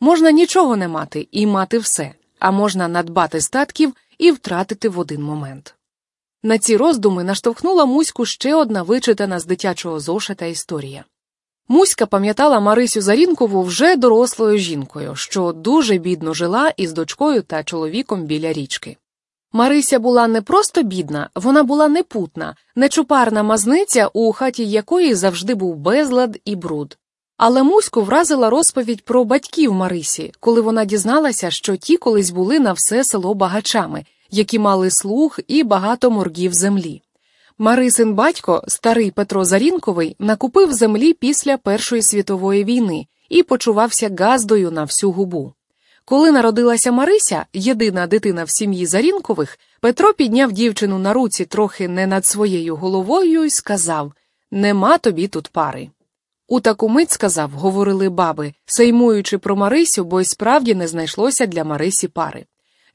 Можна нічого не мати і мати все, а можна надбати статків і втратити в один момент. На ці роздуми наштовхнула Муську ще одна вичитана з дитячого зошита історія. Муська пам'ятала Марисю Зарінкову вже дорослою жінкою, що дуже бідно жила із дочкою та чоловіком біля річки. Марися була не просто бідна, вона була непутна, нечупарна мазниця, у хаті якої завжди був безлад і бруд. Але Муську вразила розповідь про батьків Марисі, коли вона дізналася, що ті колись були на все село багачами, які мали слух і багато моргів землі. Марисин батько, старий Петро Зарінковий, накупив землі після Першої світової війни і почувався газдою на всю губу. Коли народилася Марися, єдина дитина в сім'ї Зарінкових, Петро підняв дівчину на руці трохи не над своєю головою і сказав Нема тобі тут пари. У таку мить сказав, говорили баби, сеймуючи про Марисю, бо й справді не знайшлося для Марисі пари.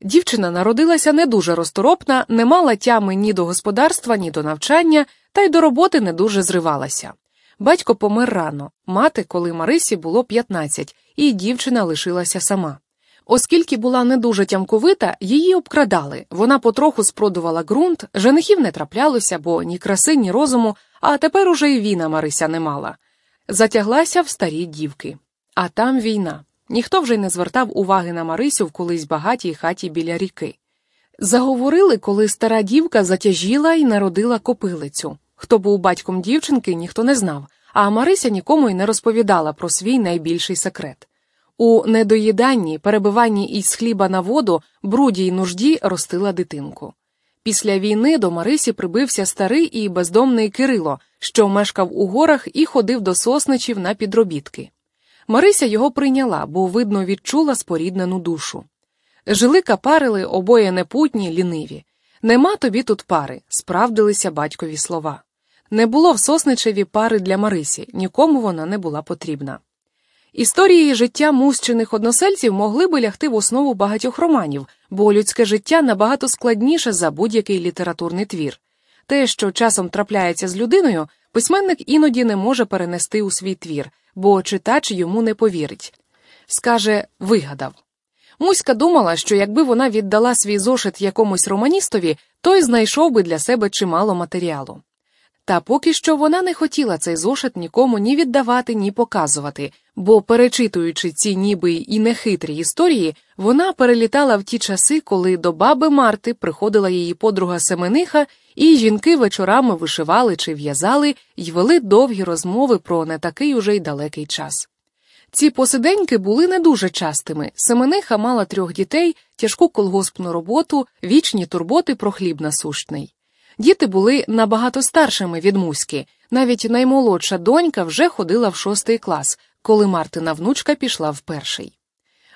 Дівчина народилася не дуже розторопна, не мала тями ні до господарства, ні до навчання, та й до роботи не дуже зривалася. Батько помер рано, мати, коли Марисі було 15, і дівчина лишилася сама. Оскільки була не дуже тямковита, її обкрадали. Вона потроху спродувала ґрунт, женихів не траплялося, бо ні краси, ні розуму, а тепер уже й віна Марися не мала. Затяглася в старі дівки. А там війна. Ніхто вже й не звертав уваги на Марисю в колись багатій хаті біля ріки. Заговорили, коли стара дівка затяжіла і народила копилицю. Хто був батьком дівчинки, ніхто не знав, а Марися нікому й не розповідала про свій найбільший секрет. У недоїданні, перебиванні із хліба на воду, бруді й нужді ростила дитинку. Після війни до Марисі прибився старий і бездомний Кирило, що мешкав у горах і ходив до сосничів на підробітки. Марися його прийняла, бо, видно, відчула споріднену душу. Жили капарили обоє непутні, ліниві. Нема тобі тут пари, справдилися батькові слова. Не було в сосничеві пари для Марисі, нікому вона не була потрібна. Історії життя мущених односельців могли би лягти в основу багатьох романів, бо людське життя набагато складніше за будь-який літературний твір. Те, що часом трапляється з людиною, письменник іноді не може перенести у свій твір, бо читач йому не повірить. Скаже вигадав. Муська думала, що якби вона віддала свій зошит якомусь романістові, той знайшов би для себе чимало матеріалу. Та поки що вона не хотіла цей зошит нікому ні віддавати, ні показувати, бо, перечитуючи ці ніби і нехитрі історії, вона перелітала в ті часи, коли до баби Марти приходила її подруга Семениха, і жінки вечорами вишивали чи в'язали й вели довгі розмови про не такий уже й далекий час. Ці посиденьки були не дуже частими. Семениха мала трьох дітей, тяжку колгоспну роботу, вічні турботи про хліб насущний. Діти були набагато старшими від Муськи, навіть наймолодша донька вже ходила в шостий клас, коли Мартина внучка пішла в перший.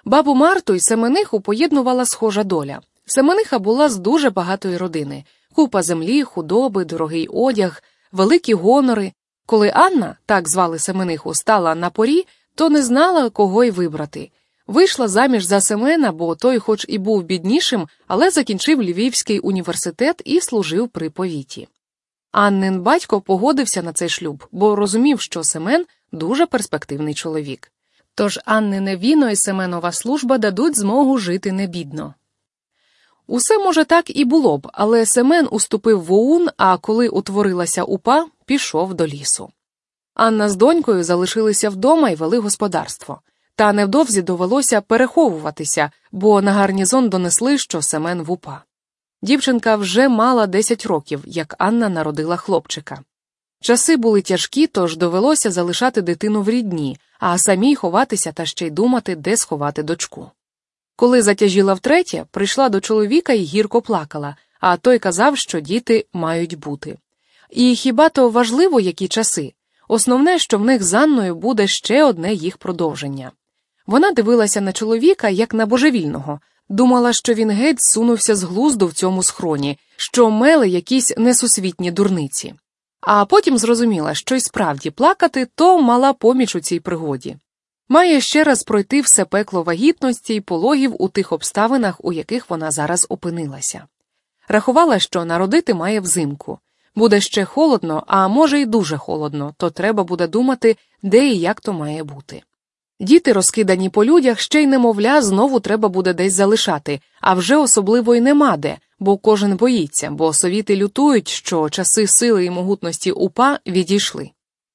Бабу Марту й Семениху поєднувала схожа доля. Семениха була з дуже багатої родини купа землі, худоби, дорогий одяг, великі гонори. Коли Анна, так звали Семениху, стала на порі, то не знала, кого й вибрати. Вийшла заміж за Семена, бо той, хоч і був біднішим, але закінчив Львівський університет і служив при повіті. Аннин батько погодився на цей шлюб, бо розумів, що Семен дуже перспективний чоловік. Тож Аннине віно і Семенова служба дадуть змогу жити небідно. Усе, може, так і було б, але Семен уступив в ОУН, а коли утворилася упа, пішов до лісу. Анна з донькою залишилися вдома і вели господарство. Та невдовзі довелося переховуватися, бо на гарнізон донесли, що Семен в упа. Дівчинка вже мала 10 років, як Анна народила хлопчика. Часи були тяжкі, тож довелося залишати дитину в рідні, а самій ховатися та ще й думати, де сховати дочку. Коли затяжіла втретє, прийшла до чоловіка і гірко плакала, а той казав, що діти мають бути. І хіба то важливо, які часи? Основне, що в них з Анною буде ще одне їх продовження. Вона дивилася на чоловіка як на божевільного, думала, що він геть сунувся з глузду в цьому схроні, що мели якісь несусвітні дурниці. А потім зрозуміла, що й справді плакати то мала поміч у цій пригоді. Має ще раз пройти все пекло вагітності й пологів у тих обставинах, у яких вона зараз опинилася. Рахувала, що народити має взимку. Буде ще холодно, а може й дуже холодно, то треба буде думати, де і як то має бути. Діти, розкидані по людях, ще й немовля, знову треба буде десь залишати, а вже особливо й нема де, бо кожен боїться, бо совіти лютують, що часи сили і могутності упа відійшли.